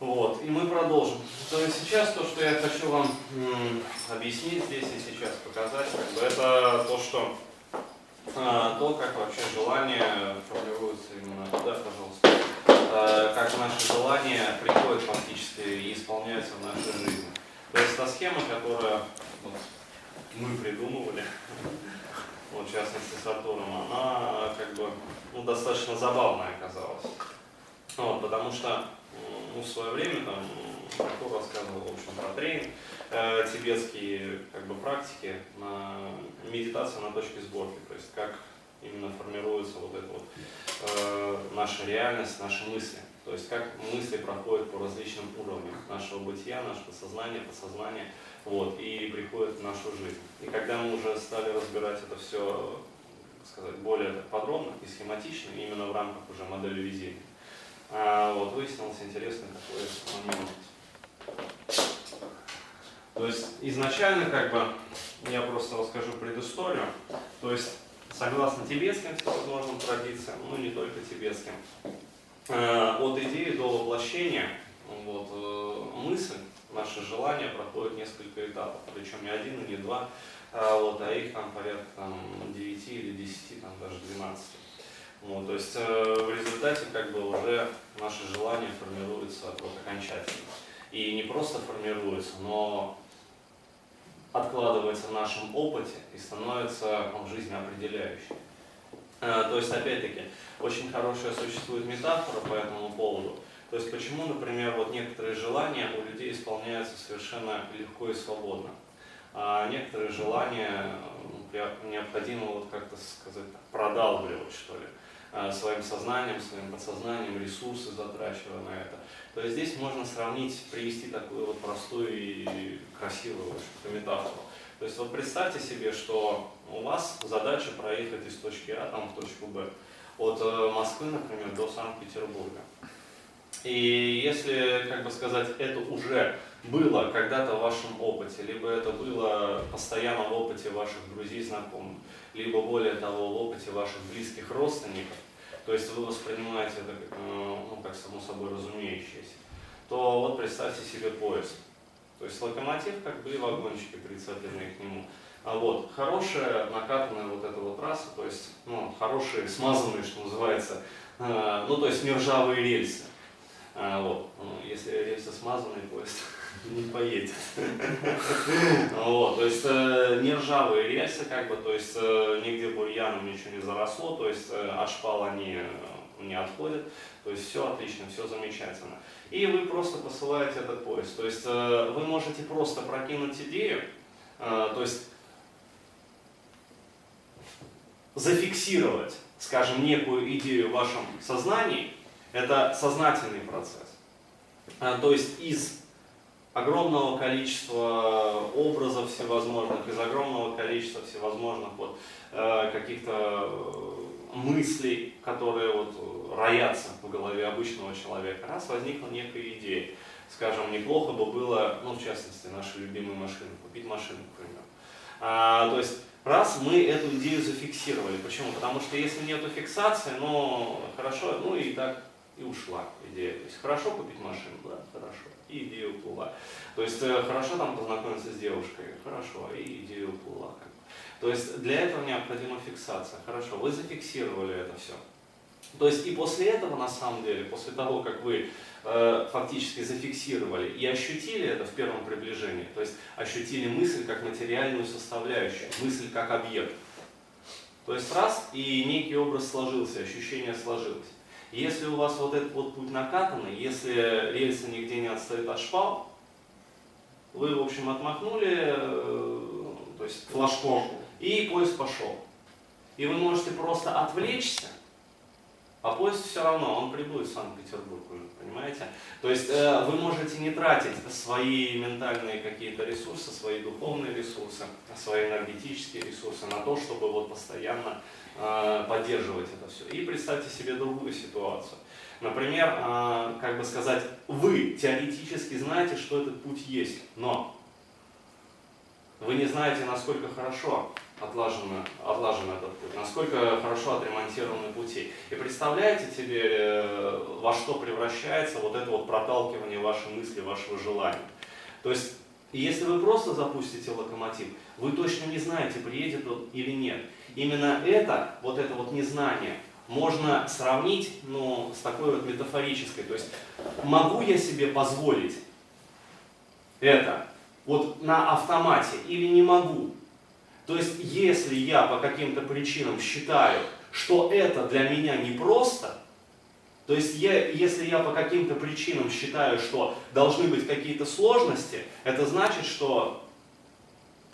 Вот, и мы продолжим. То есть сейчас то, что я хочу вам объяснить здесь и сейчас показать, как бы, это то, что а, то, как вообще желание формируется именно туда, пожалуйста, а, как наши желания приходят фактически и исполняются в нашей жизни. То есть та схема, которую вот, мы придумывали, вот, в частности с Артуром, она как бы ну, достаточно забавная оказалась. Вот, потому что ну, в свое время там Артур рассказывал, в общем, про тренинг, э, тибетские как бы, практики, на медитацию на точке сборки, то есть как именно формируется вот эта вот э, наша реальность, наши мысли. То есть как мысли проходят по различным уровням нашего бытия, нашего сознания, подсознания, вот, и приходят в нашу жизнь. И когда мы уже стали разбирать это все, сказать, более подробно и схематично, именно в рамках уже модели везения, а, вот, выяснился интересный такой момент. То есть изначально как бы я просто расскажу предысторию. То есть согласно тибетским всевозможным традициям, ну не только тибетским, э, от идеи до воплощения вот, э, мысль, наши желания проходят несколько этапов, причем не один и не два, а, вот, а их там порядка там, 9 или 10, там, даже 12. Вот, то есть э, в результате как бы уже наши желания формируются вот, окончательно. И не просто формируются, но откладывается в нашем опыте и становится в жизни определяющей. Э, то есть, опять-таки, очень хорошая существует метафора по этому поводу. То есть, почему, например, вот некоторые желания у людей исполняются совершенно легко и свободно, а некоторые желания ну, необходимо вот как-то сказать продалбливать, что ли. Э, своим сознанием, своим подсознанием, ресурсы затрачивая на это. То есть здесь можно сравнить, привести такую вот простую и красивую метафору. То есть вот представьте себе, что у вас задача проехать из точки А там, в точку Б. От э, Москвы, например, до Санкт-Петербурга. И если, как бы сказать, это уже было когда-то в вашем опыте, либо это было постоянно в опыте ваших друзей, знакомых, либо более того в опыте ваших близких родственников, то есть вы воспринимаете это как, ну, ну, как само собой разумеющееся, то вот представьте себе поезд. То есть локомотив как бы и вагончики прицепленные к нему. А вот хорошая накатанная вот эта вот трасса, то есть ну, хорошие смазанные, что называется, э, ну то есть не ржавые рельсы. А, вот. Ну, если рельсы смазанные, поезд не поедет. Вот, то есть э, не ржавые рельсы, как бы, то есть э, нигде бурьяном ничего не заросло, то есть э, от шпал они не отходят, то есть все отлично, все замечательно. И вы просто посылаете этот поезд, то есть вы можете просто прокинуть идею, то есть зафиксировать, скажем, некую идею в вашем сознании, это сознательный процесс. То есть из огромного количества образов всевозможных, из огромного количества всевозможных вот, э, каких-то э, мыслей, которые вот роятся в голове обычного человека. Раз возникла некая идея, скажем, неплохо бы было, ну, в частности, наши любимые машины, купить машину, к примеру. А, то есть, раз мы эту идею зафиксировали. Почему? Потому что если нет фиксации, ну, хорошо, ну и так и ушла идея. То есть, хорошо купить машину, да, хорошо и идея уплыла. То есть э, хорошо там познакомиться с девушкой, хорошо, и идея уплыла. То есть для этого необходима фиксация. Хорошо, вы зафиксировали это все. То есть и после этого, на самом деле, после того, как вы э, фактически зафиксировали и ощутили это в первом приближении, то есть ощутили мысль как материальную составляющую, мысль как объект. То есть раз, и некий образ сложился, ощущение сложилось. Если у вас вот этот вот путь накатанный, если рельсы нигде не отстоят от шпал, вы, в общем, отмахнули, э, то есть флажком, и поезд пошел. И вы можете просто отвлечься, а поезд все равно, он прибудет в Санкт-Петербург понимаете? То есть э, вы можете не тратить свои ментальные какие-то ресурсы, свои духовные ресурсы, свои энергетические ресурсы на то, чтобы вот постоянно э, поддерживать это все. И представьте себе другую ситуацию. Например, э, как бы сказать, вы теоретически знаете, что этот путь есть, но вы не знаете, насколько хорошо отлажено, отлажен этот путь, насколько хорошо отремонтированы пути. И представляете себе, э, во что превращается вот это вот проталкивание вашей мысли, вашего желания. То есть, если вы просто запустите локомотив, вы точно не знаете, приедет он или нет. Именно это, вот это вот незнание, можно сравнить ну, с такой вот метафорической. То есть, могу я себе позволить это вот на автомате или не могу? То есть, если я по каким-то причинам считаю, что это для меня непросто, то есть, я, если я по каким-то причинам считаю, что должны быть какие-то сложности, это значит, что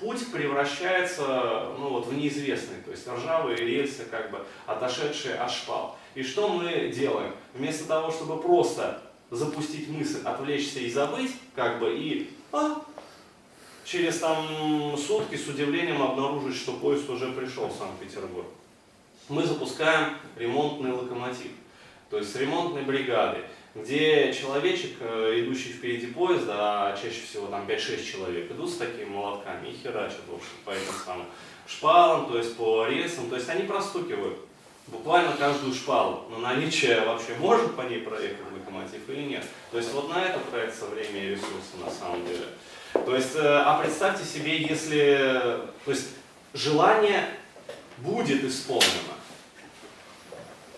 путь превращается ну, вот, в неизвестный, то есть ржавые рельсы, как бы отошедшие от шпал. И что мы делаем? Вместо того, чтобы просто запустить мысль, отвлечься и забыть, как бы, и а, через там сутки с удивлением обнаружить, что поезд уже пришел в Санкт-Петербург. Мы запускаем ремонтный локомотив, то есть с ремонтной бригады, где человечек, э, идущий впереди поезда, а чаще всего там 5-6 человек, идут с такими молотками и херачат, в общем, по этим самым шпалам, то есть по рельсам, то есть они простукивают буквально каждую шпалу на наличие вообще может по ней проехать локомотив или нет. То есть вот на это тратится время и ресурсы на самом деле. То есть, э, а представьте себе, если, то есть желание будет исполнено,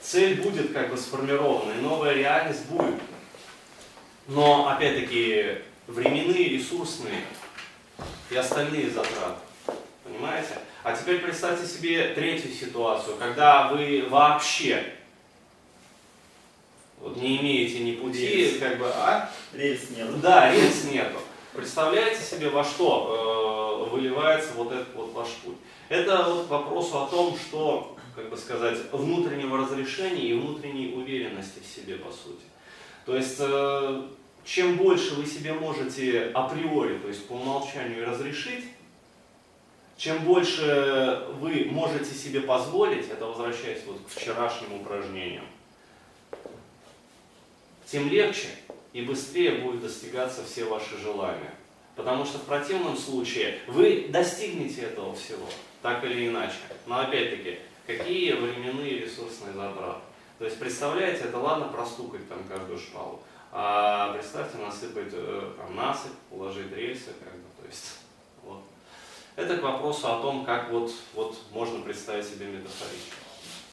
цель будет как бы сформирована, и новая реальность будет. Но, опять-таки, временные, ресурсные и остальные затраты. Понимаете? А теперь представьте себе третью ситуацию, когда вы вообще вот не имеете ни пути, рельс. как бы, а? Рельс нет. Да, рельс нету. Представляете себе, во что э, выливается вот этот вот ваш путь? Это вот вопрос о том, что, как бы сказать, внутреннего разрешения и внутренней уверенности в себе, по сути. То есть, э, чем больше вы себе можете априори, то есть по умолчанию разрешить, чем больше вы можете себе позволить, это возвращаясь вот к вчерашним упражнениям, тем легче и быстрее будут достигаться все ваши желания. Потому что в противном случае вы достигнете этого всего, так или иначе. Но опять-таки, какие временные ресурсные затраты? То есть, представляете, это ладно простукать там каждую шпалу, а представьте насыпать э, там, насыпь, уложить рельсы, как бы, то есть, вот. Это к вопросу о том, как вот, вот можно представить себе метафорически.